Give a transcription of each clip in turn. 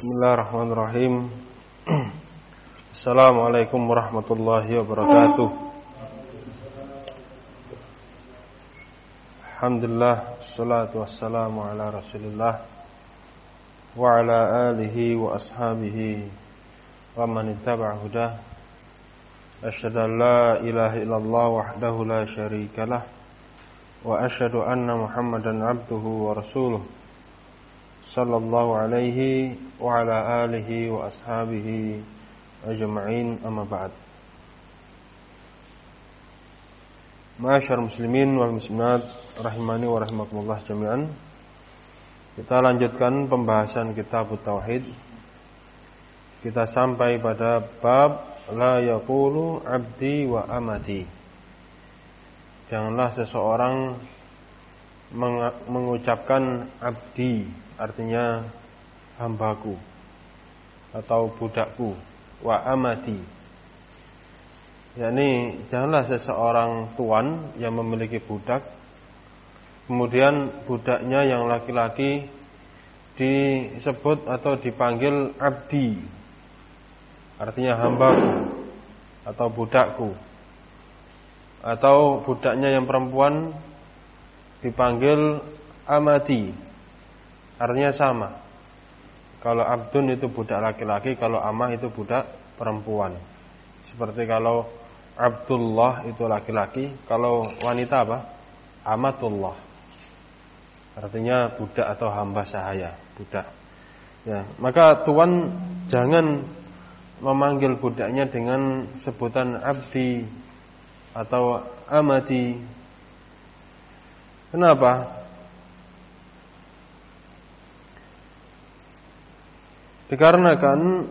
Bismillahirrahmanirrahim. Assalamualaikum warahmatullahi wabarakatuh. Alhamdulillah Assalatu wassalamu ala rasulillah Wa ala alihi wa ashabihi Wa man ittaba hudah. Asyhadu an la ilaha illallah wahdahu la syarika Wa asyhadu anna Muhammadan abduhu wa rasuluh sallallahu alaihi wa ala alihi wa ashabihi ajma'in amma ba'd. Muslimin wal muslimat rahimani wa rahimakumullah jami'an. Kita lanjutkan pembahasan kitab Tauhid. Kita sampai pada bab La yakulu abdi wa amati. Janganlah seseorang mengucapkan abdi artinya hambaku atau budakku wa amati. Yakni janganlah seseorang tuan yang memiliki budak kemudian budaknya yang laki-laki disebut atau dipanggil abdi artinya hambaku atau budakku atau budaknya yang perempuan dipanggil amati. Artinya sama. Kalau abdun itu budak laki-laki, kalau amah itu budak perempuan. Seperti kalau Abdullah itu laki-laki, kalau wanita apa? Amatullah. Artinya budak atau hamba sahaya, budak. Ya, maka tuan jangan memanggil budaknya dengan sebutan abdi atau amati Kenapa? Dikarenakan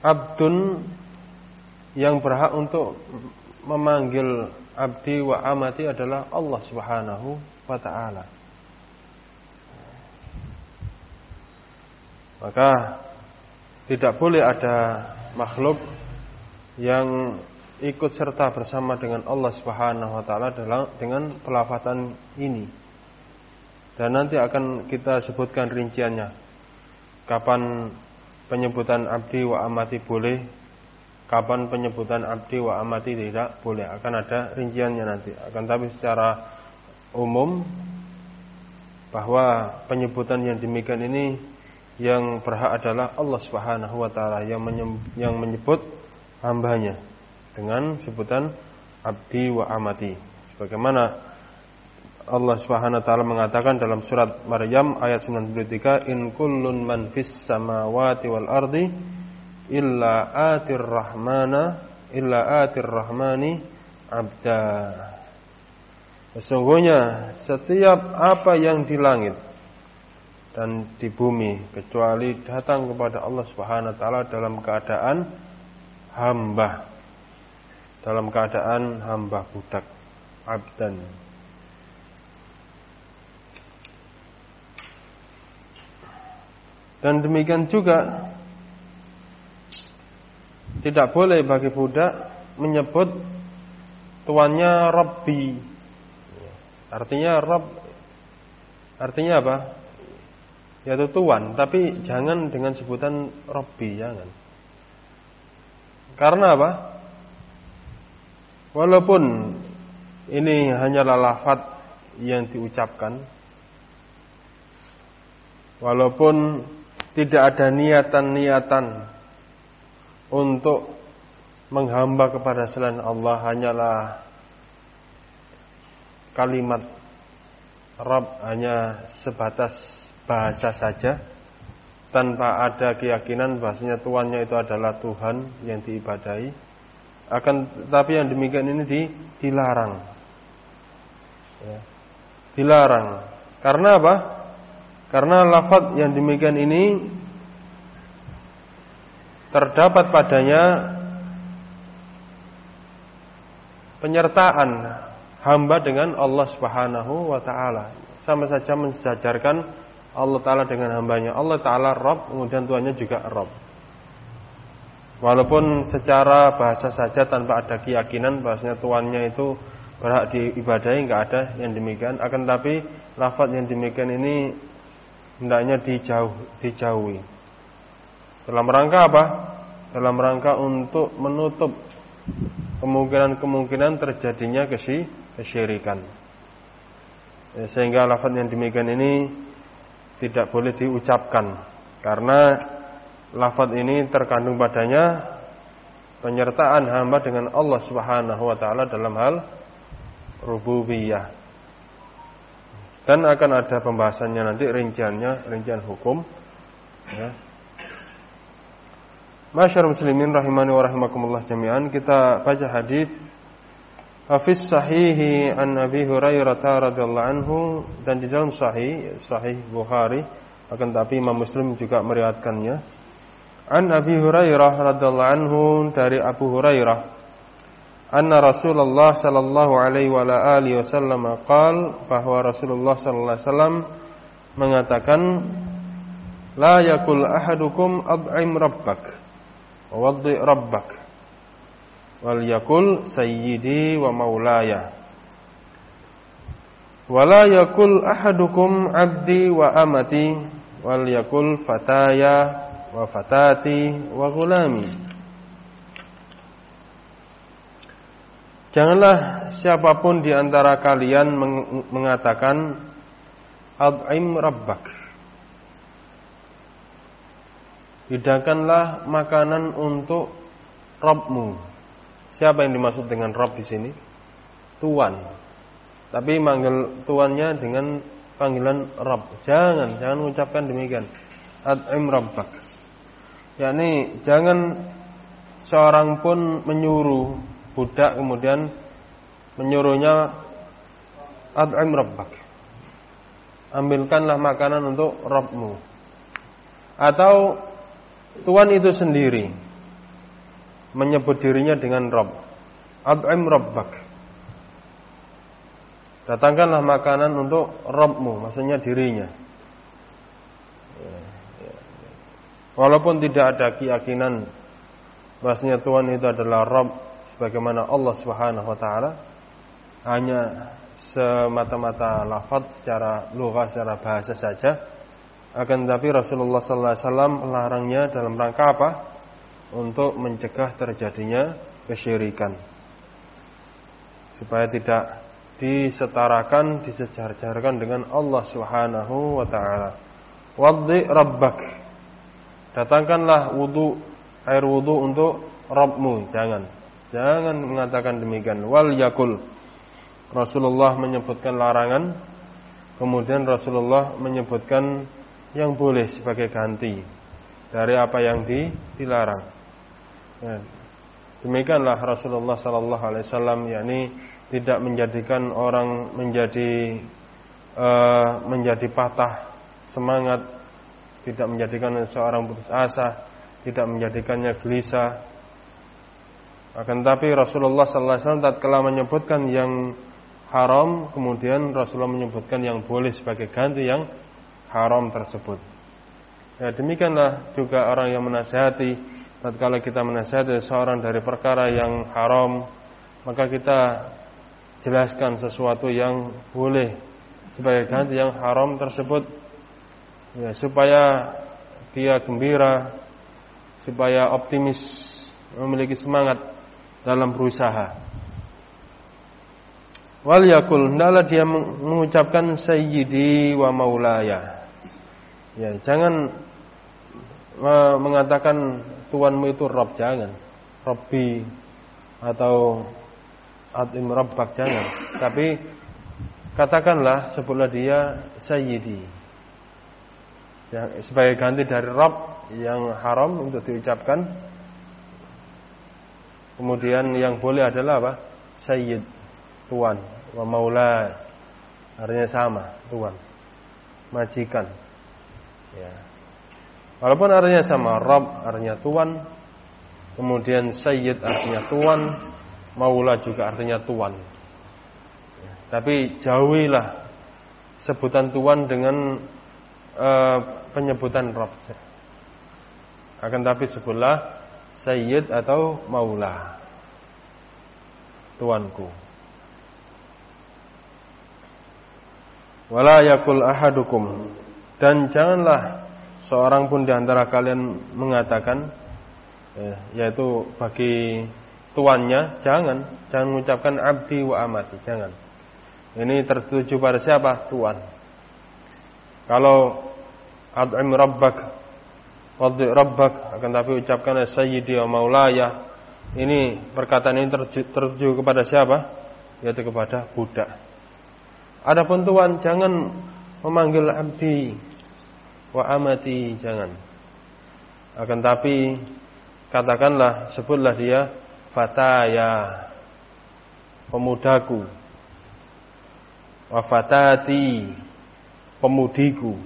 abdun yang berhak untuk memanggil abdi wa amati adalah Allah Subhanahu wa taala. Maka tidak boleh ada makhluk yang ikut serta bersama dengan Allah Subhanahu wa taala dalam dengan pelafatan ini. Dan nanti akan kita sebutkan rinciannya. Kapan penyebutan abdi wa amati boleh, kapan penyebutan abdi wa amati tidak boleh. Akan ada rinciannya nanti. Akan tapi secara umum bahwa penyebutan yang demikian ini yang berhak adalah Allah Subhanahu wa taala yang menyebut hambanya dengan sebutan abdi wa amati. Sebagaimana Allah Subhanahu wa taala mengatakan dalam surat Maryam ayat 93, "In kullun man fis samawati wal ardi illa atir rahmana illa atir rahmani abda." Sesungguhnya setiap apa yang di langit dan di bumi kecuali datang kepada Allah Subhanahu wa taala dalam keadaan hamba dalam keadaan hamba budak abdan. Dan demikian juga tidak boleh bagi budak menyebut tuannya Rabbi. Artinya Rabb artinya apa? Yaitu tuan tapi jangan dengan sebutan Rabbi jangan. Karena apa Walaupun ini hanyalah lafaz yang diucapkan Walaupun tidak ada niatan-niatan untuk menghamba kepada selain Allah hanyalah kalimat Rabb hanya sebatas bahasa saja tanpa ada keyakinan bahasanya tuannya itu adalah Tuhan yang diibadahi akan tapi yang demikian ini di, dilarang. Ya. Dilarang. Karena apa? Karena lafaz yang demikian ini terdapat padanya penyertaan hamba dengan Allah Subhanahu wa taala. Sama saja mensejajarkan Allah taala dengan hambanya. Allah taala Rabb, kemudian tuannya juga Rabb. Walaupun secara bahasa saja tanpa ada keyakinan bahasanya tuannya itu berhak diibadahi nggak ada yang demikian. Akan tapi lafaz yang demikian ini hendaknya dijauh dijauhi. Dalam rangka apa? Dalam rangka untuk menutup kemungkinan-kemungkinan terjadinya kesyirikan. Ya, sehingga lafaz yang demikian ini tidak boleh diucapkan karena lafaz ini terkandung padanya penyertaan hamba dengan Allah Subhanahu wa taala dalam hal rububiyah. Dan akan ada pembahasannya nanti rinciannya, rincian hukum ya. Masyarakat muslimin rahimani wa rahimakumullah jami'an Kita baca hadis Hafiz sahihi an Abi Hurairah radhiyallahu anhu dan di dalam sahih sahih Bukhari akan tapi Imam Muslim juga meriwayatkannya An Abi Hurairah radhiyallahu anhu dari Abu Hurairah. Anna Rasulullah sallallahu alaihi wa alihi wasallam qaal bahwa Rasulullah sallallahu alaihi wasallam mengatakan la yakul ahadukum ad'im rabbak waddi rabbak wal yakul sayyidi wa maulaya wala yakul ahadukum abdi wa amati wal yakul fataya wa fatati Janganlah siapa pun di antara kalian mengatakan Ad'im rabbak Hidangkanlah makanan untuk Robmu. Siapa yang dimaksud dengan Rob di sini? Tuan. Tapi manggil tuannya dengan panggilan Rob. Jangan, jangan mengucapkan demikian. Ad'im rabbak. Yakni jangan seorang pun menyuruh budak kemudian menyuruhnya ad'im rabbak. Ambilkanlah makanan untuk Robmu. Atau Tuhan itu sendiri menyebut dirinya dengan Rob. Ad'im Rabbak. Datangkanlah makanan untuk Robmu, maksudnya dirinya. Ya, ya, ya. Walaupun tidak ada keyakinan bahasanya Tuhan itu adalah Rob sebagaimana Allah Subhanahu wa taala hanya semata-mata lafaz secara lugah secara bahasa saja akan tetapi Rasulullah sallallahu alaihi wasallam melarangnya dalam rangka apa? Untuk mencegah terjadinya kesyirikan. Supaya tidak disetarakan, disejar-jarkan dengan Allah Subhanahu wa taala. Waddi rabbak. Datangkanlah wudu air wudu untuk Rabbmu, jangan. Jangan mengatakan demikian. Wal yakul. Rasulullah menyebutkan larangan, kemudian Rasulullah menyebutkan yang boleh sebagai ganti dari apa yang di, dilarang. Ya. Demikianlah Rasulullah Sallallahu Alaihi Wasallam yakni tidak menjadikan orang menjadi uh, menjadi patah semangat, tidak menjadikan seorang putus asa, tidak menjadikannya gelisah. Akan tapi Rasulullah Sallallahu Alaihi Wasallam tatkala menyebutkan yang haram, kemudian Rasulullah menyebutkan yang boleh sebagai ganti yang haram tersebut. Ya, demikianlah juga orang yang menasihati tatkala kita menasihati seorang dari perkara yang haram, maka kita jelaskan sesuatu yang boleh sebagai ganti yang haram tersebut ya, supaya dia gembira, supaya optimis, memiliki semangat dalam berusaha. Wal yakul hendaklah dia mengucapkan sayyidi wa maulaya. Ya, jangan mengatakan tuanmu itu Rob jangan. Robbi atau Atim Rabbak jangan. Tapi katakanlah sebutlah dia Sayyidi. Ya, sebagai ganti dari Rob yang haram untuk diucapkan. Kemudian yang boleh adalah apa? Sayyid, tuan, wa maula. Artinya sama, tuan. Majikan. Ya. Walaupun artinya sama, Rob artinya tuan, kemudian Sayyid artinya tuan, Maula juga artinya tuan. Ya. Tapi jauhilah sebutan tuan dengan uh, penyebutan Rob. Akan tapi sebutlah Sayyid atau Maula. Tuanku. Wala yakul ahadukum Dan janganlah seorang pun di antara kalian mengatakan eh, yaitu bagi tuannya jangan jangan mengucapkan abdi wa amati jangan ini tertuju pada siapa tuan kalau ad'im rabbak wadhi rabbak akan tapi ucapkan sayyidi wa maulaya. Ini perkataan ini tertuju kepada siapa? Yaitu kepada budak. Adapun tuan jangan memanggil abdi wa amati jangan. Akan tapi katakanlah sebutlah dia fataya pemudaku. Wa fatati pemudiku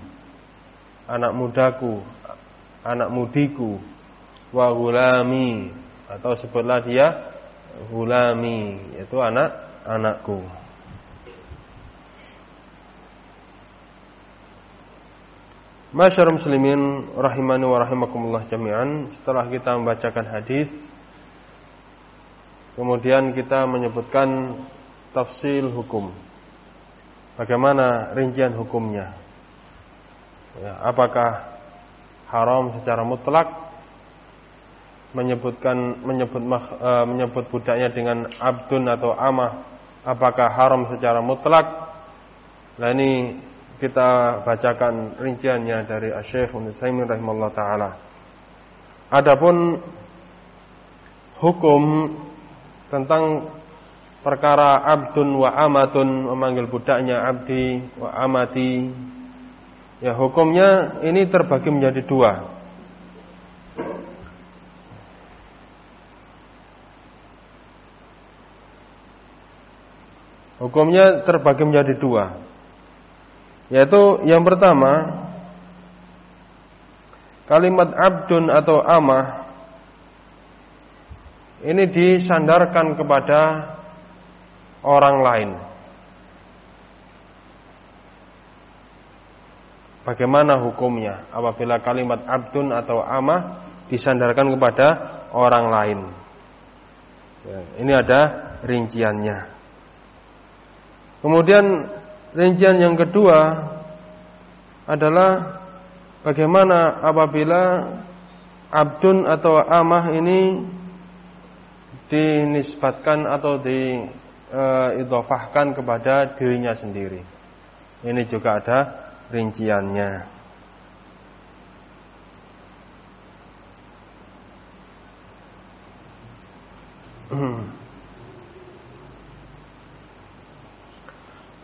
anak mudaku anak mudiku wa gulami atau sebutlah dia gulami yaitu anak anakku. Masyarakat muslimin rahimani wa rahimakumullah jami'an Setelah kita membacakan hadis Kemudian kita menyebutkan tafsil hukum Bagaimana rincian hukumnya? Ya, Apakah haram secara mutlak? Menyebutkan menyebut e, menyebut budaknya dengan abdun atau amah Apakah haram secara mutlak? Nah ini kita bacakan rinciannya dari Syekh Ibnu Saimin rahimallahu taala. Adapun hukum tentang perkara abdun wa amatun memanggil budaknya abdi wa amati. Ya hukumnya ini terbagi menjadi dua. Hukumnya terbagi menjadi dua. Yaitu yang pertama Kalimat abdun atau amah Ini disandarkan kepada Orang lain. Bagaimana hukumnya? Apabila kalimat abdun atau amah Disandarkan kepada orang lain. Ini ada rinciannya. Kemudian Rincian yang kedua adalah bagaimana apabila abdun atau amah ini dinisbatkan atau diidofahkan kepada dirinya sendiri. Ini juga ada rinciannya.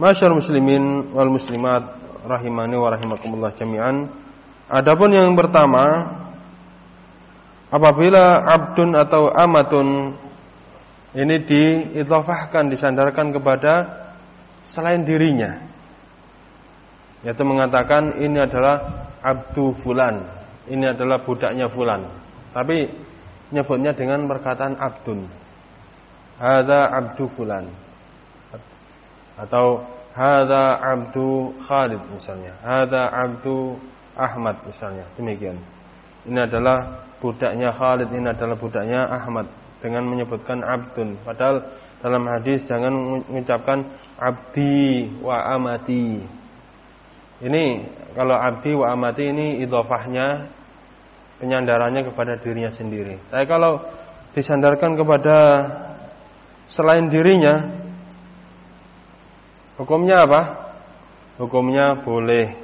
Masyar muslimin wal muslimat rahimani wa rahimakumullah jami'an. Adapun yang pertama apabila abdun atau amatun ini diidhafahkan disandarkan kepada selain dirinya. Yaitu mengatakan ini adalah abdu fulan. Ini adalah budaknya fulan. Tapi nyebutnya dengan perkataan abdun. Ada abdu fulan. Atau hada abdu Khalid misalnya, hada abdu Ahmad misalnya. Demikian. Ini adalah budaknya Khalid, ini adalah budaknya Ahmad dengan menyebutkan abdun. Padahal dalam hadis jangan mengucapkan abdi wa amati. Ini kalau abdi wa amati ini idofahnya penyandarannya kepada dirinya sendiri. Tapi kalau disandarkan kepada selain dirinya Hukumnya apa? Hukumnya boleh.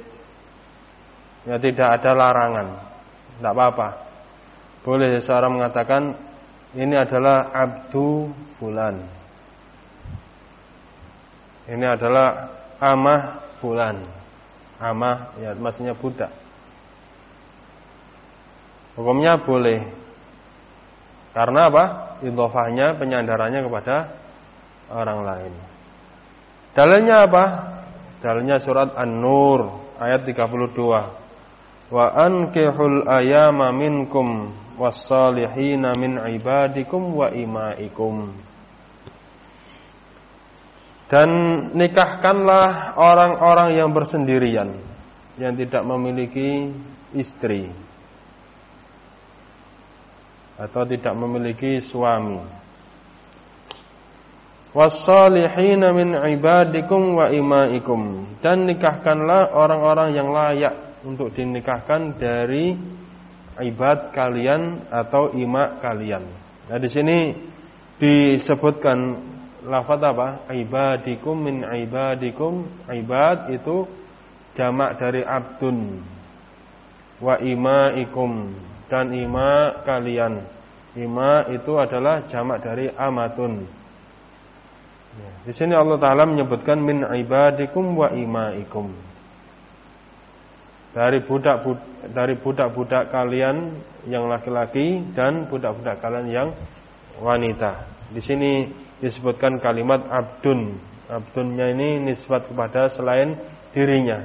Ya tidak ada larangan. Tidak apa-apa. Boleh seseorang mengatakan ini adalah abdu bulan. Ini adalah amah bulan. Amah ya maksudnya budak. Hukumnya boleh. Karena apa? Idhofahnya penyandarannya kepada orang lain. Dalilnya apa? Dalilnya surat An-Nur ayat 32. Wa ankihul ayama minkum was-salihina min ibadikum wa imaikum. Dan nikahkanlah orang-orang yang bersendirian yang tidak memiliki istri atau tidak memiliki suami wassalihina min ibadikum wa imaikum dan nikahkanlah orang-orang yang layak untuk dinikahkan dari ibad kalian atau ima kalian. Nah di sini disebutkan lafaz apa? Ibadikum min ibadikum. Ibad itu jamak dari abdun. Wa imaikum dan ima kalian. Ima itu adalah jamak dari amatun. Di sini Allah Taala menyebutkan min ibadikum wa imaikum dari budak dari budak-budak kalian yang laki-laki dan budak-budak kalian yang wanita. Di sini disebutkan kalimat abdun. Abdunnya ini nisbat kepada selain dirinya.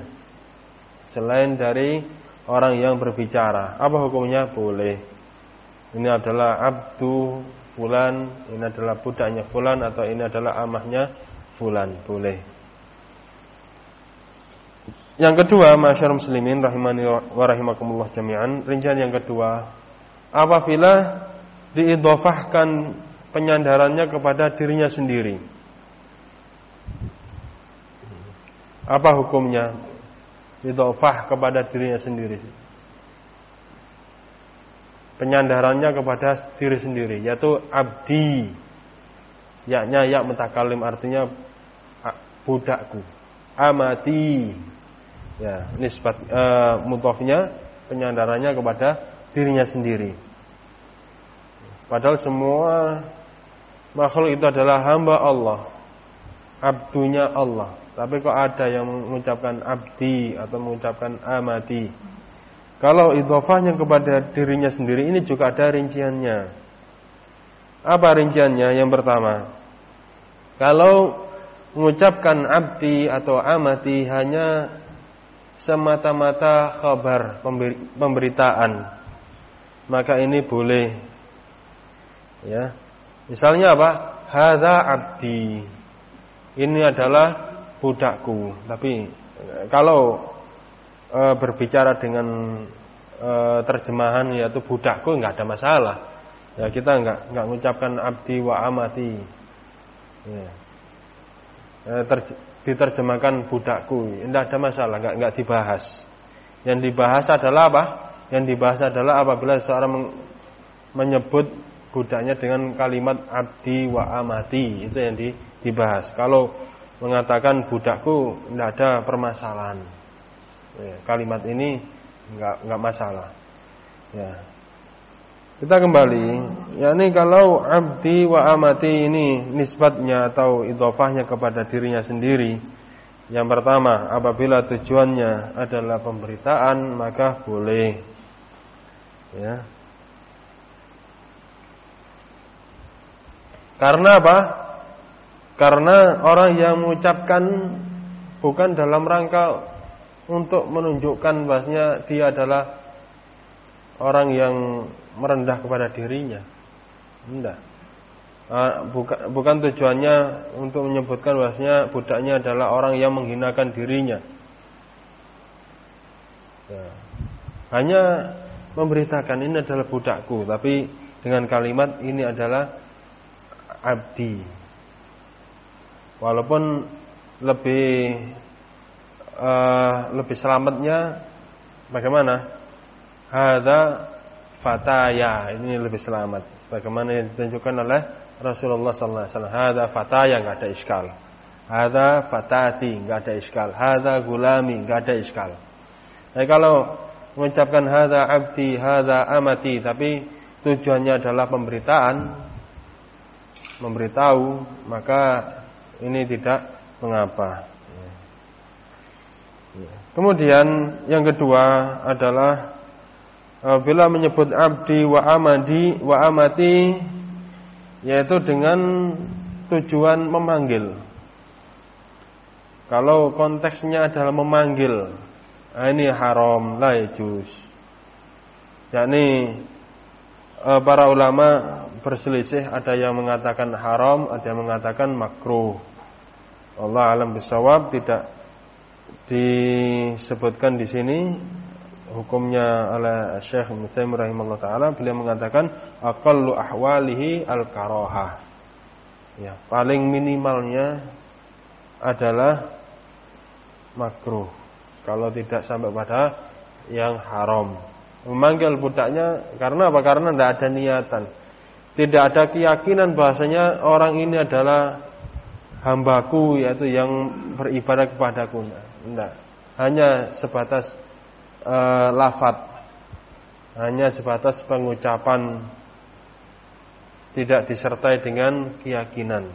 Selain dari orang yang berbicara. Apa hukumnya? Boleh. Ini adalah abdu fulan, ini adalah budaknya fulan atau ini adalah amahnya fulan. Boleh. Yang kedua, masyarakat muslimin rahimani wa rahimakumullah jami'an, rincian yang kedua, apabila diidhofahkan penyandarannya kepada dirinya sendiri. Apa hukumnya? Idhofah kepada dirinya sendiri. Penyandarannya kepada diri sendiri, yaitu abdi. Yaknya ya mutakalim artinya budakku. Amati Ya, nisbat e, mutofnya penyandarannya kepada dirinya sendiri. Padahal semua makhluk itu adalah hamba Allah, abdunya Allah. Tapi kok ada yang mengucapkan abdi atau mengucapkan amati. Kalau idhofahnya kepada dirinya sendiri ini juga ada rinciannya. Apa rinciannya? Yang pertama, kalau mengucapkan abdi atau amati hanya semata-mata kabar pemberitaan. Maka ini boleh. Ya. Misalnya apa? Hadza abdi. Ini adalah budakku. Tapi kalau e, berbicara dengan e, terjemahan yaitu budakku nggak ada masalah. Ya kita nggak nggak mengucapkan abdi wa amati. Ya. E, diterjemahkan budakku, tidak ada masalah, nggak nggak dibahas. Yang dibahas adalah apa? Yang dibahas adalah apabila seorang menyebut budaknya dengan kalimat abdi wa amati, itu yang dibahas. Kalau mengatakan budakku, tidak ada permasalahan. Ya, kalimat ini nggak nggak masalah. Ya, kita kembali, yakni kalau abdi wa amati ini nisbatnya atau idhofahnya kepada dirinya sendiri. Yang pertama, apabila tujuannya adalah pemberitaan, maka boleh. Ya. Karena apa? Karena orang yang mengucapkan bukan dalam rangka untuk menunjukkan bahasnya dia adalah orang yang merendah kepada dirinya. Tidak. Ah, bukan, bukan tujuannya untuk menyebutkan bahasnya budaknya adalah orang yang menghinakan dirinya. Ya. Hanya memberitakan ini adalah budakku, tapi dengan kalimat ini adalah abdi. Walaupun lebih uh, lebih selamatnya bagaimana? Hada fataya. Ini lebih selamat. Sebagaimana yang ditunjukkan oleh Rasulullah sallallahu alaihi wasallam. Hada fataya enggak ada iskal. Hada fatati enggak ada iskal. Hada gulami enggak ada iskal. Tapi kalau mengucapkan hada abdi hada amati tapi tujuannya adalah pemberitaan memberitahu maka ini tidak mengapa. Kemudian yang kedua adalah bila menyebut abdi wa amadi wa amati yaitu dengan tujuan memanggil. Kalau konteksnya adalah memanggil, nah ini haram la yajuz. Yakni e, para ulama berselisih, ada yang mengatakan haram, ada yang mengatakan makruh. Allah alam bisawab tidak disebutkan di sini hukumnya oleh Syekh Muslim rahimahullah taala beliau mengatakan aqallu ahwalihi al karoha ya paling minimalnya adalah makruh kalau tidak sampai pada yang haram. Memanggil budaknya karena apa? Karena tidak ada niatan. Tidak ada keyakinan bahasanya orang ini adalah hambaku yaitu yang beribadah kepadaku. Tidak. Hanya sebatas uh, lafat. Hanya sebatas pengucapan tidak disertai dengan keyakinan.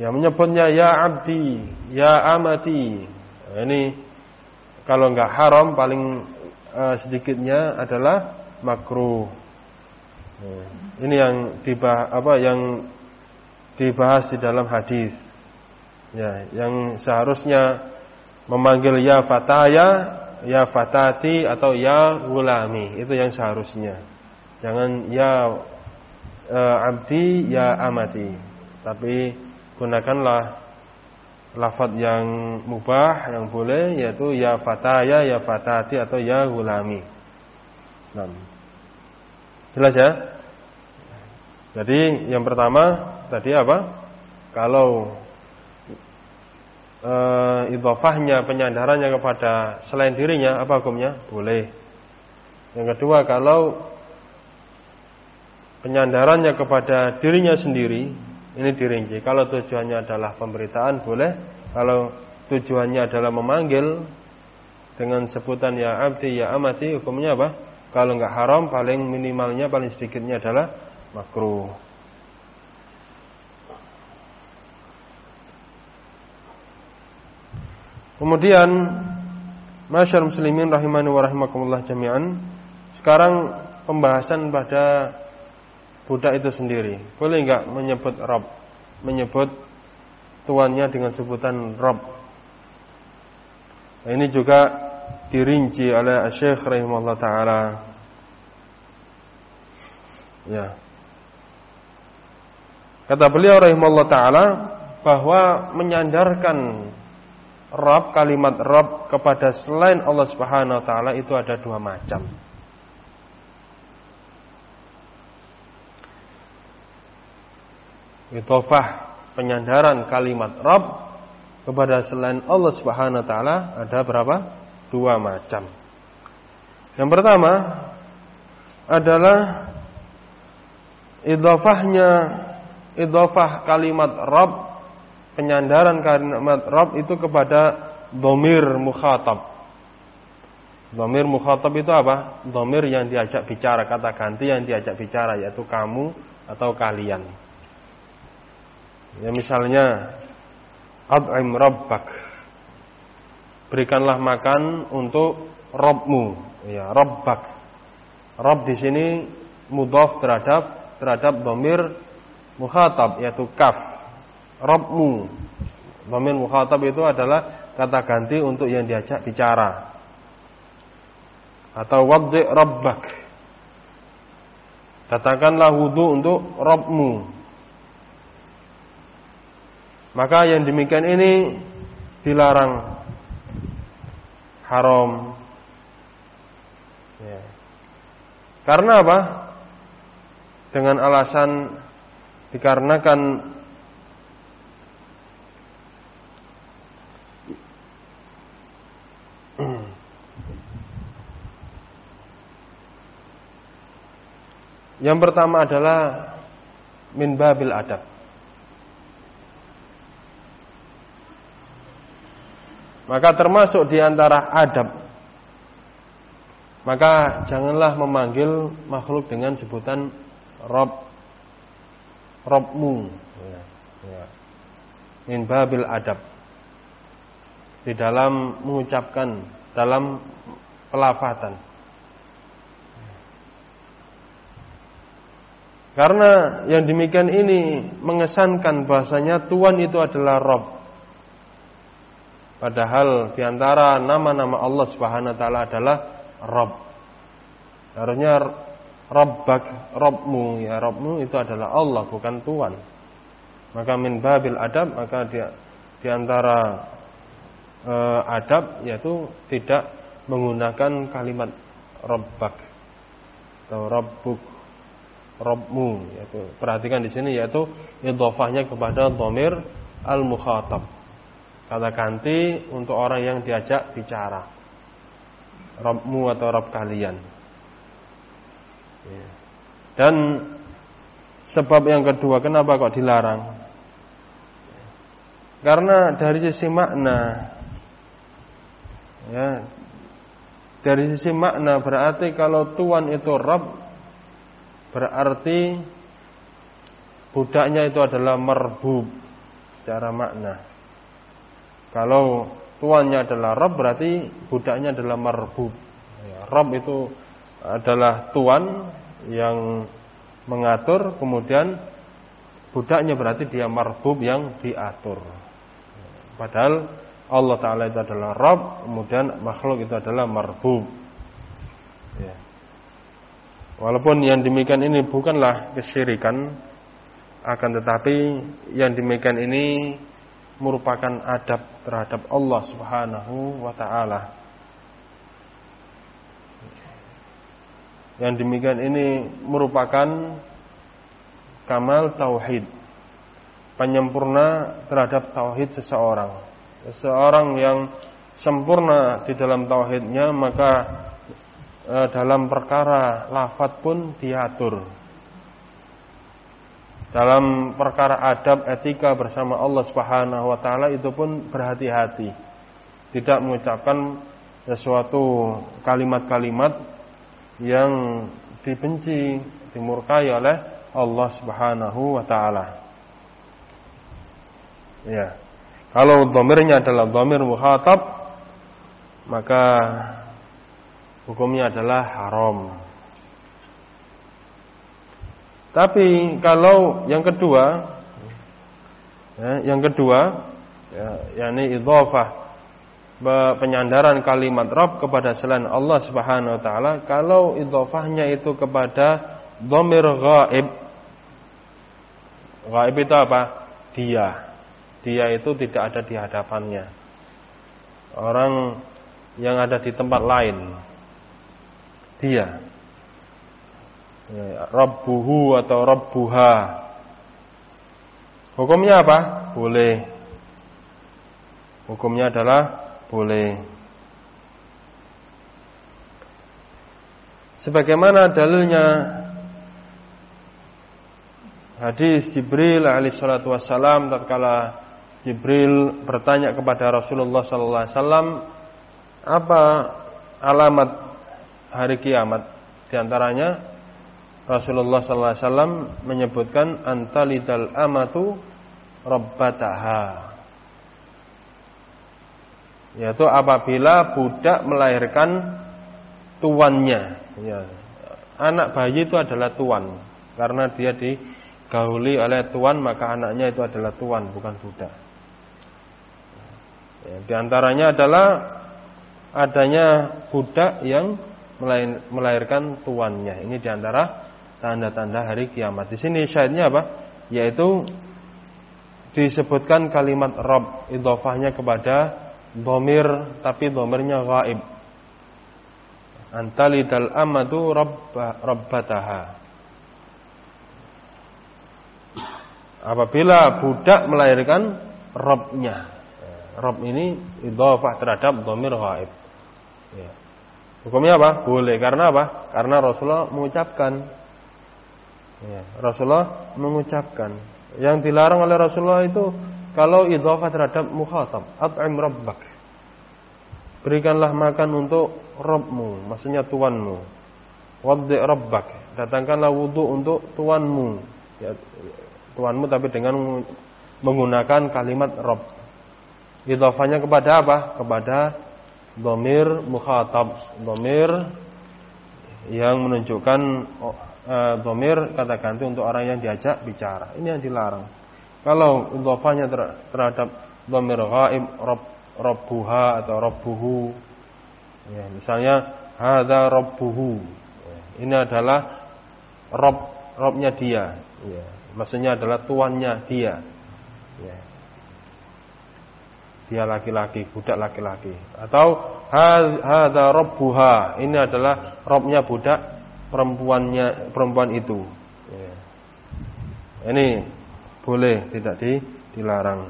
Ya menyebutnya ya abdi, ya amati. Nah, ini kalau nggak haram paling uh, sedikitnya adalah makruh. Nah, ini yang dibahas apa yang dibahas di dalam hadis. Ya, yang seharusnya memanggil ya fataya, ya fatati atau ya gulami, itu yang seharusnya. Jangan ya uh, abdi, ya amati. Tapi gunakanlah lafaz yang mubah yang boleh yaitu ya fataya ya fatati atau ya gulami. Nah. Jelas ya? Jadi yang pertama tadi apa? Kalau e, idhofahnya penyandarannya kepada selain dirinya apa hukumnya? Boleh. Yang kedua kalau penyandarannya kepada dirinya sendiri ini dirinci. Kalau tujuannya adalah pemberitaan boleh. Kalau tujuannya adalah memanggil dengan sebutan ya abdi ya amati hukumnya apa? Kalau nggak haram paling minimalnya paling sedikitnya adalah makruh. Kemudian Masyarakat muslimin rahimani wa rahimakumullah jami'an Sekarang pembahasan pada budak itu sendiri. Boleh enggak menyebut Rob, menyebut tuannya dengan sebutan Rob? Nah, ini juga dirinci oleh Syekh rahimahullah taala. Ya. Kata beliau rahimahullah taala bahwa menyandarkan Rob kalimat Rob kepada selain Allah Subhanahu wa taala itu ada dua macam. Itofah penyandaran kalimat Rabb kepada selain Allah Subhanahu wa taala ada berapa? Dua macam. Yang pertama adalah idhofahnya idhofah kalimat Rabb penyandaran kalimat Rabb itu kepada domir mukhatab. Domir mukhatab itu apa? Domir yang diajak bicara, kata ganti yang diajak bicara yaitu kamu atau kalian. Ya misalnya Ad'im rabbak Berikanlah makan untuk Robmu Ya rabbak Rabb di sini mudhaf terhadap terhadap domir mukhatab yaitu kaf Robmu Domir mukhatab itu adalah kata ganti untuk yang diajak bicara Atau wadzi rabbak Katakanlah wudhu untuk Robmu maka yang demikian ini dilarang haram. Ya. Karena apa? Dengan alasan dikarenakan Yang pertama adalah min babil adab. Maka termasuk di antara adab Maka janganlah memanggil makhluk dengan sebutan Rob Robmu ya, ya. Min babil adab Di dalam mengucapkan Dalam pelafatan Karena yang demikian ini mengesankan bahasanya Tuhan itu adalah Rob Padahal di antara nama-nama Allah Subhanahu Wa Taala adalah Rob. Harusnya Rabbak, Robmu ya Robmu itu adalah Allah bukan Tuhan. Maka min babil adab maka dia di antara e, adab yaitu tidak menggunakan kalimat Rabbak atau Rabbuk Robmu yaitu perhatikan di sini yaitu idhofahnya kepada dhamir al-mukhatab Kata ganti untuk orang yang diajak bicara. Robmu atau Rob kalian. Ya. Dan sebab yang kedua, kenapa kok dilarang? Karena dari sisi makna, ya, dari sisi makna berarti kalau Tuhan itu Rob, berarti budaknya itu adalah merbub secara makna. Kalau tuannya adalah Rob berarti budaknya adalah merbub. Ya, Rob itu adalah tuan yang mengatur, kemudian budaknya berarti dia marbub yang diatur. Padahal Allah Ta'ala itu adalah Rob, kemudian makhluk itu adalah marbub. Ya. Walaupun yang demikian ini bukanlah kesyirikan, akan tetapi yang demikian ini merupakan adab terhadap Allah Subhanahu wa taala. Yang demikian ini merupakan kamal tauhid. Penyempurna terhadap tauhid seseorang. Seseorang yang sempurna di dalam tauhidnya maka eh, dalam perkara lafat pun diatur dalam perkara adab etika bersama Allah Subhanahu wa taala itu pun berhati-hati. Tidak mengucapkan sesuatu kalimat-kalimat yang dibenci, dimurkai oleh Allah Subhanahu wa taala. Ya. Kalau domirnya adalah domir muhatab maka hukumnya adalah haram. Tapi kalau yang kedua, ya, yang kedua, ya, yakni idhofah penyandaran kalimat Rabb kepada selain Allah Subhanahu wa taala, kalau idhofahnya itu kepada dhamir ghaib. Ghaib itu apa? Dia. Dia itu tidak ada di hadapannya. Orang yang ada di tempat lain. Dia. Ya, Rabbuhu atau Rabbuha. Hukumnya apa? Boleh. Hukumnya adalah boleh. Sebagaimana dalilnya hadis Jibril alaihissalatu wassalam tatkala Jibril bertanya kepada Rasulullah sallallahu alaihi wasallam apa alamat hari kiamat. Di antaranya Rasulullah SAW menyebutkan antalidal amatu rabbataha. Yaitu apabila budak melahirkan tuannya. Ya. anak bayi itu adalah tuan. Karena dia digauli oleh tuan maka anaknya itu adalah tuan bukan budak. Ya, di adalah adanya budak yang melahirkan tuannya ini di antara tanda-tanda hari kiamat. Di sini syahidnya apa? Yaitu disebutkan kalimat Rob idofahnya kepada domir tapi domirnya gaib. Antalidal amatu rabbataha. Apabila budak melahirkan Robnya. Rob ini idofah terhadap domir gaib. Ya. Hukumnya apa? Boleh. Karena apa? Karena Rasulullah mengucapkan Ya, Rasulullah mengucapkan yang dilarang oleh Rasulullah itu kalau idhafah terhadap mukhatab, at'im rabbak. Berikanlah makan untuk Rabbmu, maksudnya tuanmu. Waddi rabbak, datangkanlah wudhu untuk tuanmu. Ya, tuanmu tapi dengan menggunakan kalimat Rabb. Idhafahnya kepada apa? Kepada domir mukhatab, domir yang menunjukkan domir eh, kata ganti untuk orang yang diajak bicara. Ini yang dilarang. Kalau idhofahnya ter terhadap domir ghaib rob robbuha atau robbuhu ya, misalnya hadza robbuhu ya, ini adalah rob robnya dia ya, maksudnya adalah tuannya dia ya. Dia laki-laki budak laki-laki atau hadza robbuha ini adalah robnya budak perempuannya perempuan itu. Ya. Ini boleh tidak di, dilarang.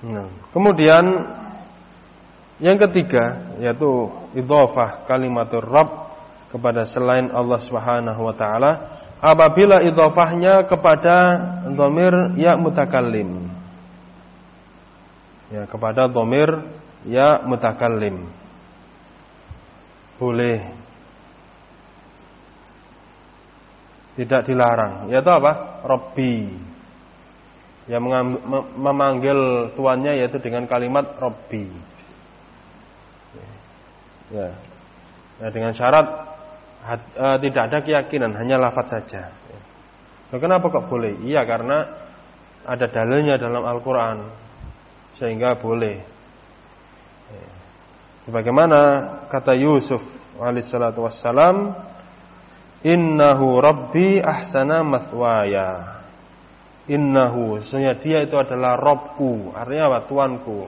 Nah, kemudian yang ketiga yaitu idhofah kalimatur Rabb kepada selain Allah Subhanahu wa taala apabila idhofahnya kepada dhamir ya mutakallim. Ya, kepada dhamir ya mutakallim. Boleh. Tidak dilarang. Yaitu apa? Robbi yang memanggil tuannya yaitu dengan kalimat Robbi. Ya. ya dengan syarat had, uh, tidak ada keyakinan, hanya lafaz saja. Nah, kenapa kok boleh? Iya karena ada dalilnya dalam Al-Quran sehingga boleh. Ya. Sebagaimana kata Yusuf alaihissalatu wassalam, Innahu Rabbi ahsana mathwaya. Innahu, sesungguhnya dia itu adalah Robku, artinya apa? Tuanku.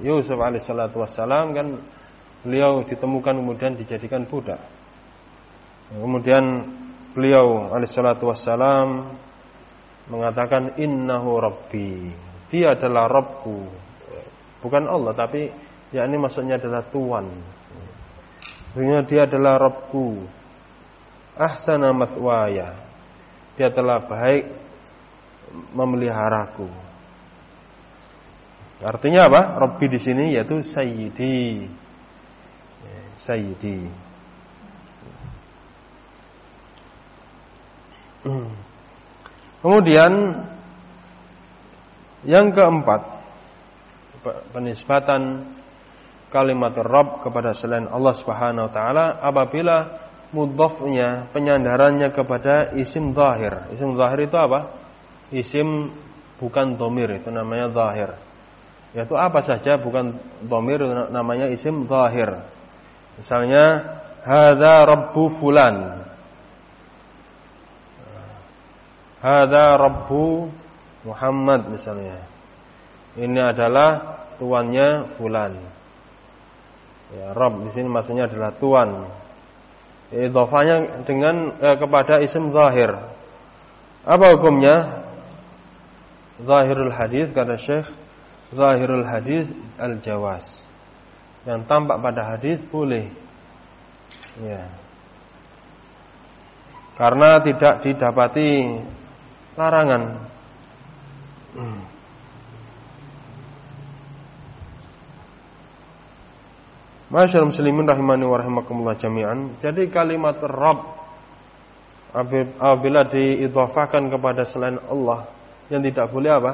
Yusuf alaihissalatu wassalam kan beliau ditemukan kemudian dijadikan budak. Kemudian beliau alaihissalatu wassalam mengatakan innahu Rabbi. Dia adalah Robku. Bukan Allah tapi ya ini maksudnya adalah Tuhan. Sesungguhnya dia adalah Robku. Ahsana mathwaya. Dia telah baik memeliharaku. Artinya apa? Robbi di sini yaitu Sayyidi. Sayyidi. Kemudian yang keempat penisbatan kalimat Rabb kepada selain Allah Subhanahu wa taala apabila mudhafnya penyandarannya kepada isim zahir. Isim zahir itu apa? isim bukan domir itu namanya zahir. Yaitu apa saja bukan domir namanya isim zahir. Misalnya hadza rabbu fulan. Hadza rabbu Muhammad misalnya. Ini adalah tuannya fulan. Ya, Rabb di sini maksudnya adalah tuan. Idhofahnya dengan eh, kepada isim zahir. Apa hukumnya? Zahirul hadis kata Syekh Zahirul hadis al-jawas Yang tampak pada hadis boleh Ya Karena tidak didapati larangan hmm. Masyarakat muslimin rahimani wa rahimakumullah jami'an Jadi kalimat Rabb Apabila diidhafahkan kepada selain Allah yang tidak boleh apa?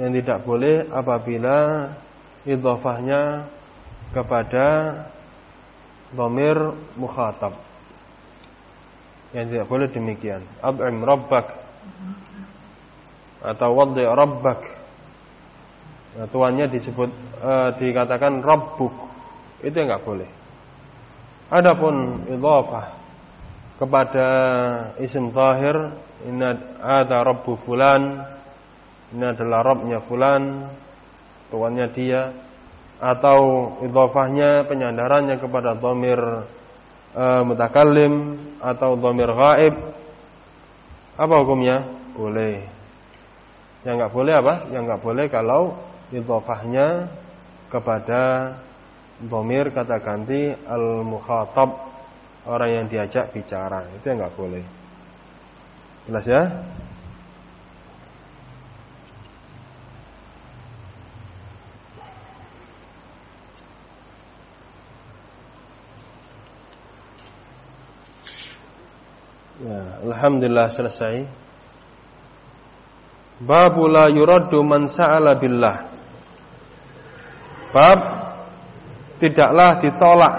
Yang tidak boleh apabila idhofahnya kepada domir mukhatab. Yang tidak boleh demikian. Ab'im rabbak atau waddi rabbak. Nah, tuannya disebut e, dikatakan rabbuk. Itu yang enggak boleh. Adapun idhofah kepada isim zahir ini ada rabbu fulan ini adalah robnya fulan tuannya dia atau idhafahnya penyandarannya kepada dhamir e, mutakallim atau dhamir ghaib apa hukumnya? Boleh. Yang enggak boleh apa? Yang enggak boleh kalau idhafahnya kepada dhamir kata ganti al mukhatab orang yang diajak bicara. Itu yang nggak boleh. Jelas ya Ya, alhamdulillah selesai. Babu la yuraddu man sa'ala billah. Bab tidaklah ditolak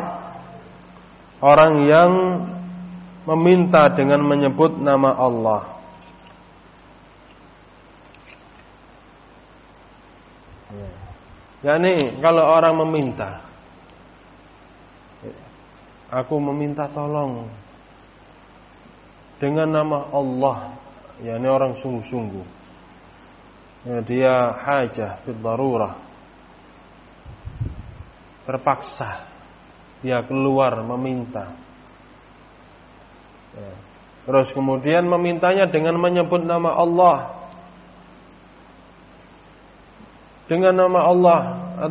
orang yang meminta dengan menyebut nama Allah. Ya ini kalau orang meminta Aku meminta tolong Dengan nama Allah Ya ini orang sungguh-sungguh ya, Dia hajah Fit darurah Terpaksa dia keluar meminta. Ya. Terus kemudian memintanya dengan menyebut nama Allah. dengan nama Allah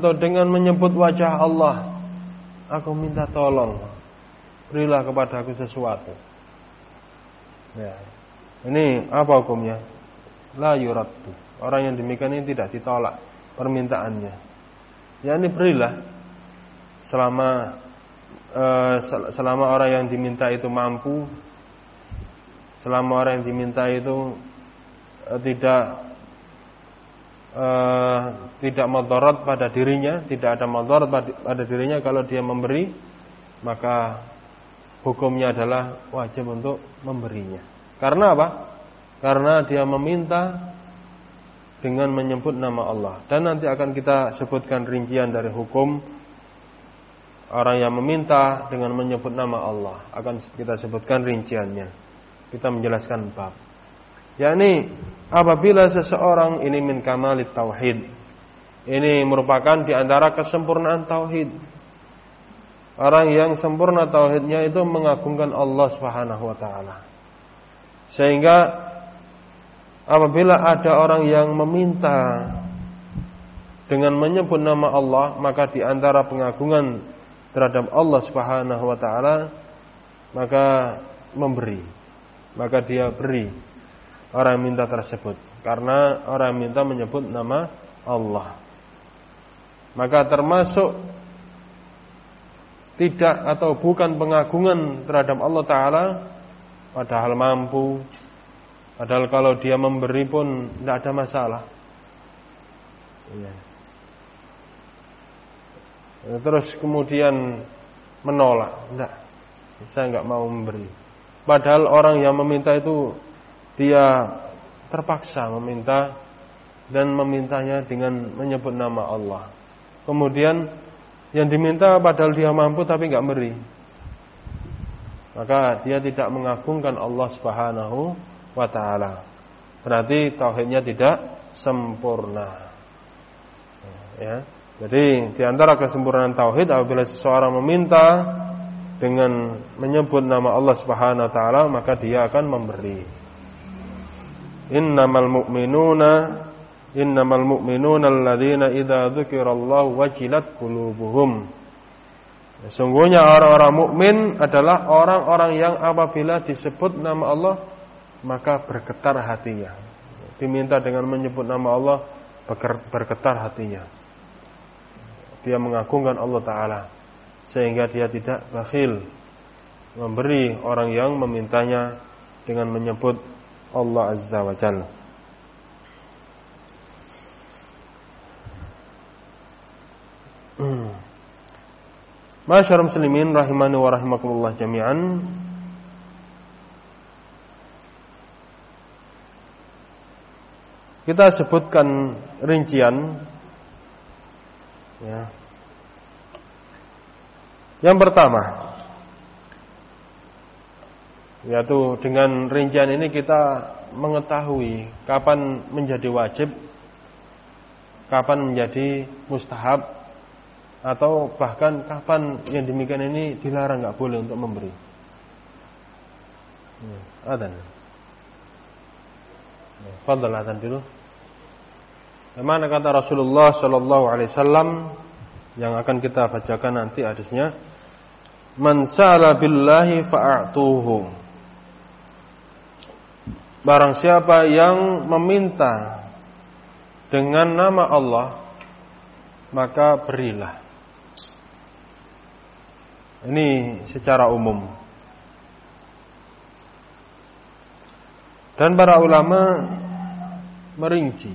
atau dengan menyebut wajah Allah, aku minta tolong, berilah kepada aku sesuatu. Ya. Ini apa hukumnya? La yuraddu. Orang yang demikian ini tidak ditolak permintaannya. Ya ini berilah selama uh, selama orang yang diminta itu mampu, selama orang yang diminta itu uh, tidak uh, tidak motorot pada dirinya, tidak ada motorot pada dirinya kalau dia memberi, maka hukumnya adalah wajib untuk memberinya. Karena apa? Karena dia meminta dengan menyebut nama Allah. Dan nanti akan kita sebutkan rincian dari hukum orang yang meminta dengan menyebut nama Allah. Akan kita sebutkan rinciannya. Kita menjelaskan bab. yakni apabila seseorang ini min kamalit tauhid. Ini merupakan di antara kesempurnaan tauhid. Orang yang sempurna tauhidnya itu mengagungkan Allah Subhanahu wa taala. Sehingga apabila ada orang yang meminta dengan menyebut nama Allah, maka di antara pengagungan terhadap Allah Subhanahu wa taala maka memberi. Maka dia beri orang yang minta tersebut karena orang yang minta menyebut nama Allah. Maka termasuk tidak atau bukan pengagungan terhadap Allah taala padahal mampu. Padahal kalau dia memberi pun tidak ada masalah. Ya. Terus kemudian menolak, tidak, saya nggak mau memberi. Padahal orang yang meminta itu dia terpaksa meminta dan memintanya dengan menyebut nama Allah. Kemudian yang diminta padahal dia mampu tapi nggak beri maka dia tidak mengagungkan Allah Subhanahu wa taala. Berarti tauhidnya tidak sempurna. Ya. Jadi di antara kesempurnaan tauhid apabila seseorang meminta dengan menyebut nama Allah Subhanahu wa taala maka dia akan memberi. Innamal mu'minuna innamal mu'minuna alladzina idza wajilat qulubuhum. Sesungguhnya orang-orang mukmin adalah orang-orang yang apabila disebut nama Allah maka bergetar hatinya. Diminta dengan menyebut nama Allah bergetar hatinya. Dia mengagungkan Allah Taala sehingga dia tidak bakhil memberi orang yang memintanya dengan menyebut Allah Azza wa Jalla. Hmm. Masyarakat muslimin rahimani wa rahimakumullah jami'an. Kita sebutkan rincian ya. Yang pertama yaitu dengan rincian ini kita mengetahui kapan menjadi wajib, kapan menjadi mustahab, atau bahkan kapan yang demikian ini dilarang nggak boleh untuk memberi. Ya, adan. Ya, fadal adan dulu. Bagaimana kata Rasulullah Shallallahu Alaihi Wasallam yang akan kita bacakan nanti hadisnya. Man sa'ala billahi fa'atuhu. Barang siapa yang meminta dengan nama Allah, maka berilah. Ini secara umum. Dan para ulama merinci.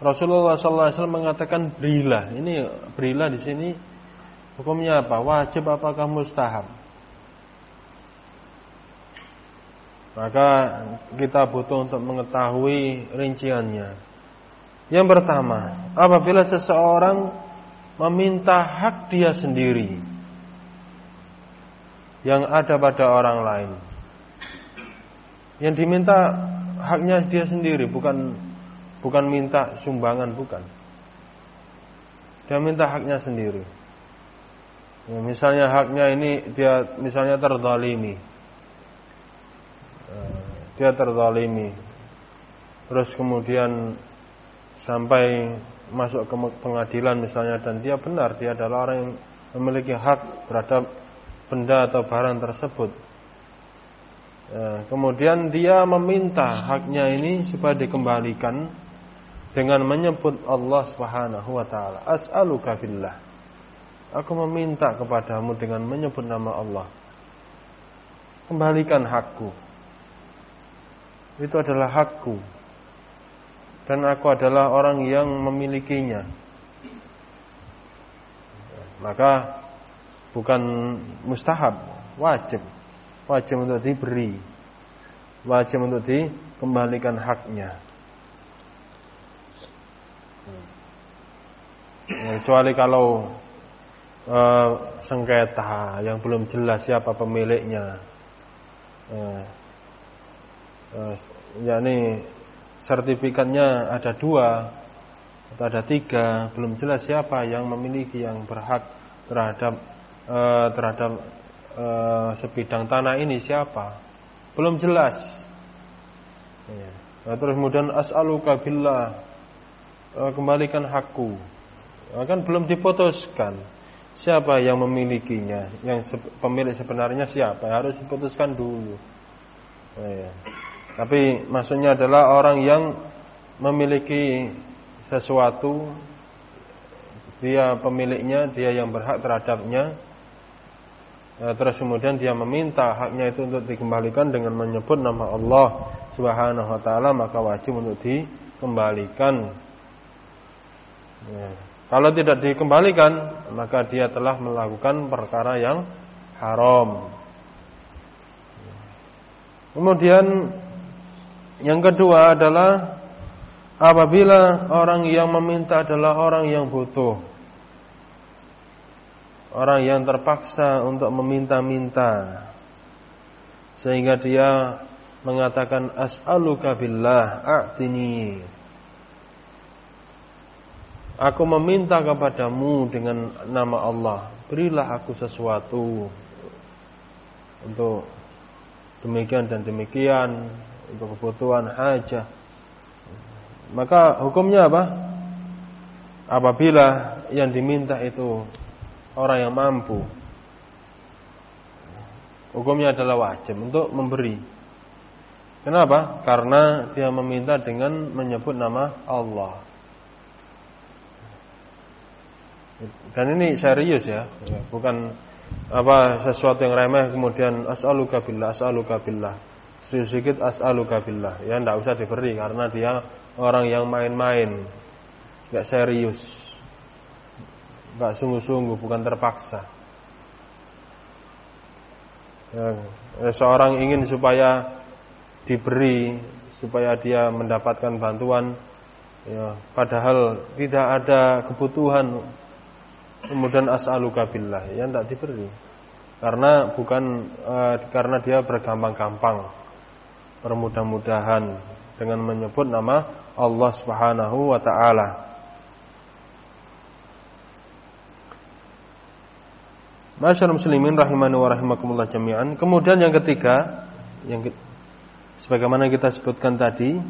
Rasulullah SAW mengatakan berilah. Ini berilah di sini hukumnya apa? Wajib apakah mustahab? Maka kita butuh untuk mengetahui rinciannya. Yang pertama, apabila seseorang meminta hak dia sendiri yang ada pada orang lain. Yang diminta haknya dia sendiri, bukan bukan minta sumbangan, bukan. Dia minta haknya sendiri. Ya, misalnya haknya ini dia misalnya terzalimi. Eh, dia terzalimi. terus kemudian sampai masuk ke pengadilan misalnya dan dia benar dia adalah orang yang memiliki hak terhadap benda atau barang tersebut. Ya, kemudian dia meminta haknya ini supaya dikembalikan dengan menyebut Allah Subhanahu wa taala. As'aluka billah. Aku meminta kepadamu dengan menyebut nama Allah. Kembalikan hakku. Itu adalah hakku. Dan aku adalah orang yang memilikinya. Maka bukan mustahab, wajib. Wajib untuk diberi. Wajib untuk dikembalikan haknya. Kecuali kalau e, sengketa yang belum jelas siapa pemiliknya. E, e, yakni sertifikatnya ada dua atau ada tiga, belum jelas siapa yang memiliki yang berhak terhadap e, terhadap e, sebidang tanah ini siapa belum jelas ya. nah, terus kemudian as'aluka billah e, kembalikan hakku nah, kan belum diputuskan siapa yang memilikinya yang se pemilik sebenarnya siapa harus diputuskan dulu ya. Tapi maksudnya adalah orang yang memiliki sesuatu dia pemiliknya, dia yang berhak terhadapnya. Ya, terus kemudian dia meminta haknya itu untuk dikembalikan dengan menyebut nama Allah Subhanahu wa taala, maka wajib untuk dikembalikan. Ya. Kalau tidak dikembalikan, maka dia telah melakukan perkara yang haram. Kemudian yang kedua adalah apabila orang yang meminta adalah orang yang butuh. Orang yang terpaksa untuk meminta-minta. Sehingga dia mengatakan as'aluka billah a'tini. Aku meminta kepadamu dengan nama Allah. Berilah aku sesuatu. Untuk demikian dan demikian Untuk kebutuhan hajah Maka hukumnya apa? Apabila yang diminta itu orang yang mampu. Hukumnya adalah wajib untuk memberi. Kenapa? Karena dia meminta dengan menyebut nama Allah. Dan ini serius ya, bukan apa sesuatu yang remeh kemudian as'aluka billah, as'aluka billah. Sedikit as'aluka billah. Ya tidak usah diberi karena dia orang yang main-main, nggak serius nggak sungguh-sungguh, bukan terpaksa. Ya, ya, seorang ingin supaya diberi, supaya dia mendapatkan bantuan, ya, padahal tidak ada kebutuhan, kemudian as'aluka billah, ya tidak diberi. Karena bukan eh, karena dia bergampang-gampang, bermudah-mudahan dengan menyebut nama Allah Subhanahu wa taala. Masyarakat muslimin rahimani wa rahimakumullah jami'an. Kemudian yang ketiga, yang sebagaimana kita sebutkan tadi,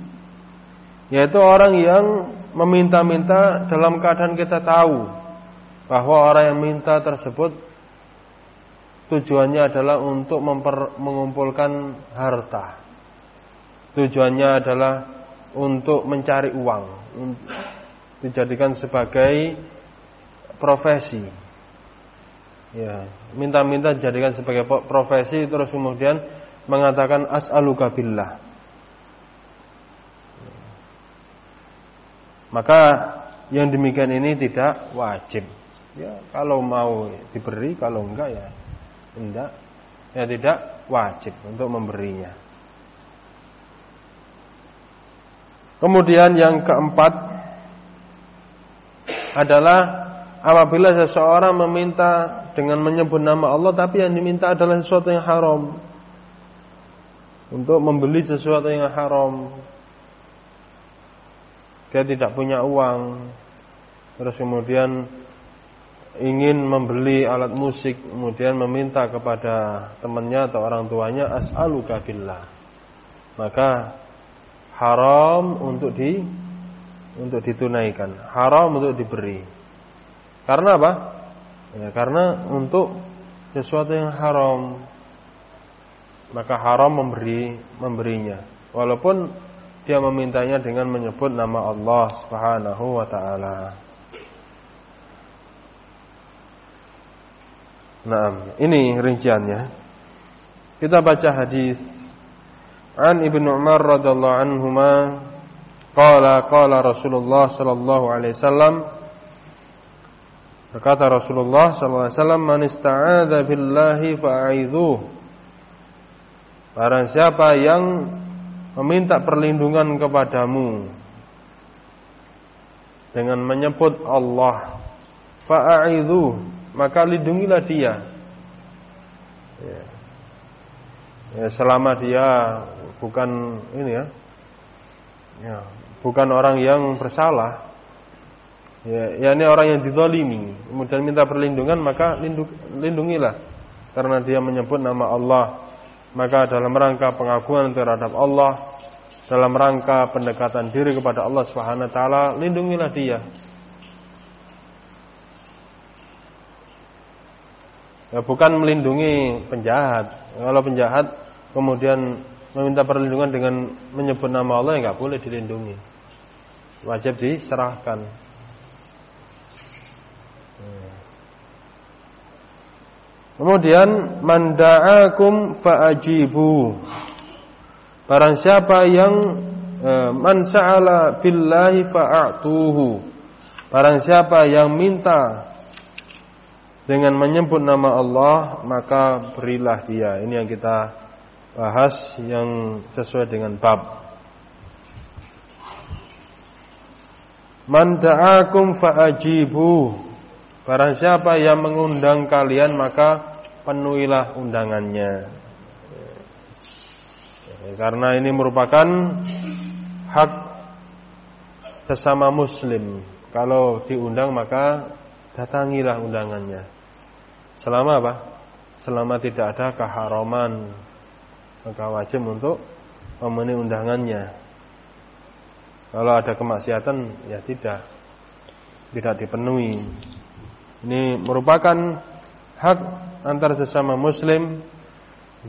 yaitu orang yang meminta-minta dalam keadaan kita tahu bahwa orang yang minta tersebut tujuannya adalah untuk memper, mengumpulkan harta. Tujuannya adalah untuk mencari uang, dijadikan sebagai profesi Ya, minta-minta jadikan sebagai profesi terus kemudian mengatakan as'aluka billah. Maka yang demikian ini tidak wajib. Ya, kalau mau diberi, kalau enggak ya enggak. Ya tidak wajib untuk memberinya. Kemudian yang keempat adalah apabila seseorang meminta dengan menyebut nama Allah tapi yang diminta adalah sesuatu yang haram. Untuk membeli sesuatu yang haram. Dia tidak punya uang. Terus kemudian ingin membeli alat musik kemudian meminta kepada temannya atau orang tuanya as'aluka billah. Maka haram untuk di untuk ditunaikan, haram untuk diberi. Karena apa? Ya, karena untuk sesuatu yang haram maka haram memberi memberinya walaupun dia memintanya dengan menyebut nama Allah Subhanahu wa taala. Nah, ini rinciannya. Kita baca hadis An Ibnu Umar radhiyallahu anhuma qala qala Rasulullah sallallahu alaihi wasallam Berkata Rasulullah sallallahu alaihi wasallam man ista'adza billahi fa'idzuh Barang siapa yang meminta perlindungan kepadamu dengan menyebut Allah fa'idzuh maka lindungilah dia ya. Ya selama dia bukan ini ya ya bukan orang yang bersalah Ya, ya ini orang yang dizalimi, kemudian minta perlindungan maka lindungilah karena dia menyebut nama Allah. Maka dalam rangka pengakuan terhadap Allah, dalam rangka pendekatan diri kepada Allah Subhanahu wa taala, lindungilah dia. Ya, bukan melindungi penjahat. Kalau penjahat kemudian meminta perlindungan dengan menyebut nama Allah, ya nggak boleh dilindungi. Wajib diserahkan. Kemudian manda'akum fa'ajibu. Barang siapa yang e, man sa'ala billahi fa'atuhu. Barang siapa yang minta dengan menyebut nama Allah, maka berilah dia. Ini yang kita bahas yang sesuai dengan bab. Man da'akum fa'ajibu. Barang siapa yang mengundang kalian maka penuhilah undangannya. Karena ini merupakan hak sesama muslim. Kalau diundang maka datangilah undangannya. Selama apa? Selama tidak ada keharaman maka wajib untuk memenuhi undangannya. Kalau ada kemaksiatan ya tidak tidak dipenuhi. Ini merupakan hak antar sesama muslim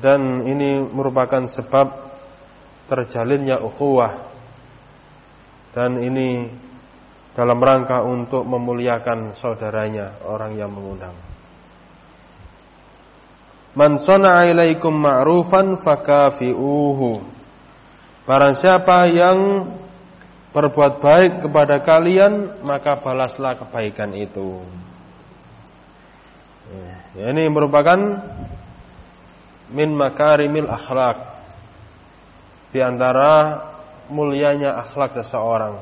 dan ini merupakan sebab terjalinnya ukhuwah dan ini dalam rangka untuk memuliakan saudaranya orang yang mengundang. Man sana'a ilaikum ma'rufan fakafi'uhu. Barang siapa yang berbuat baik kepada kalian, maka balaslah kebaikan itu. Ya, ini merupakan min makarimil akhlak. Di antara mulianya akhlak seseorang.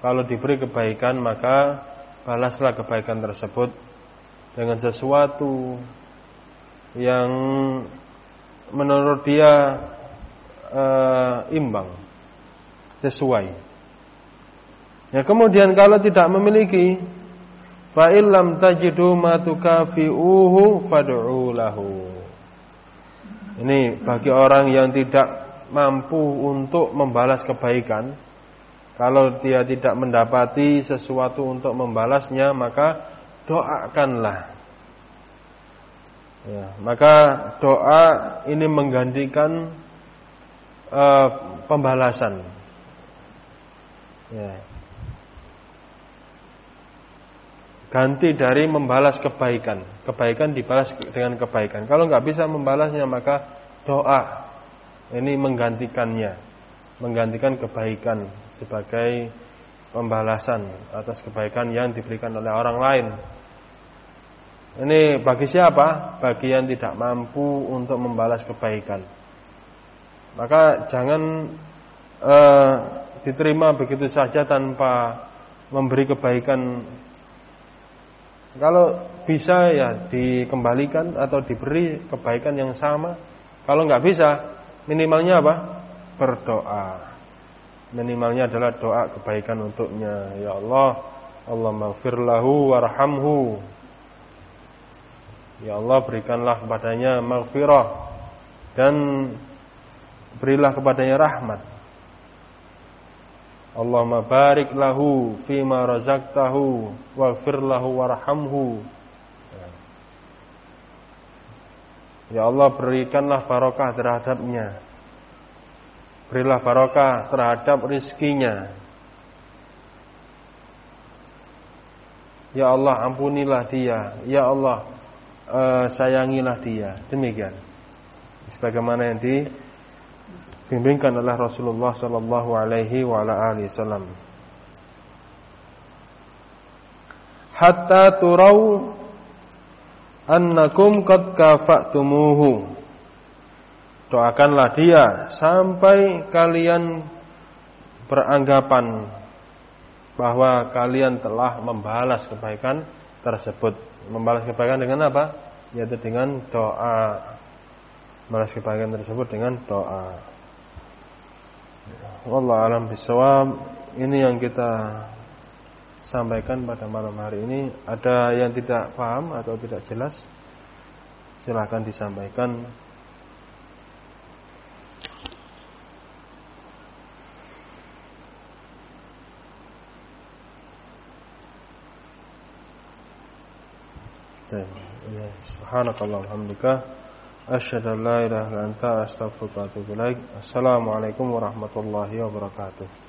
Kalau diberi kebaikan maka balaslah kebaikan tersebut dengan sesuatu yang menurut dia uh, imbang, sesuai. Ya kemudian kalau tidak memiliki Fa illam tajidu ma tukafi'uhu fad'u lahu. Ini bagi orang yang tidak mampu untuk membalas kebaikan, kalau dia tidak mendapati sesuatu untuk membalasnya, maka doakanlah. Ya, maka doa ini menggantikan uh, pembalasan. Ya. ganti dari membalas kebaikan. Kebaikan dibalas dengan kebaikan. Kalau nggak bisa membalasnya maka doa ini menggantikannya, menggantikan kebaikan sebagai pembalasan atas kebaikan yang diberikan oleh orang lain. Ini bagi siapa? Bagi yang tidak mampu untuk membalas kebaikan. Maka jangan uh, diterima begitu saja tanpa memberi kebaikan kalau bisa ya dikembalikan atau diberi kebaikan yang sama. Kalau nggak bisa, minimalnya apa? Berdoa. Minimalnya adalah doa kebaikan untuknya. Ya Allah, Allah maghfir lahu warhamhu. Ya Allah berikanlah kepadanya maghfirah dan berilah kepadanya rahmat. Allahumma barik lahu fima razaqtahu waghfir lahu warhamhu. Ya Allah berikanlah barokah terhadapnya. Berilah barokah terhadap rizkinya. Ya Allah ampunilah dia. Ya Allah uh, sayangilah dia. Demikian. Sebagaimana yang dibimbingkan oleh Rasulullah sallallahu alaihi wasallam. Hatta turau annakum qad kafatumuhu. Doakanlah dia sampai kalian beranggapan bahwa kalian telah membalas kebaikan tersebut. Membalas kebaikan dengan apa? Yaitu dengan doa. Membalas kebaikan tersebut dengan doa. Wallah alam bisawab. Ini yang kita sampaikan pada malam hari ini. Ada yang tidak paham atau tidak jelas? Silahkan disampaikan. Ya, subhanakallah alhamdulillah asyhadu an la ilaha illa anta astaghfiruka wa atubu ilaik. Assalamualaikum warahmatullahi wabarakatuh.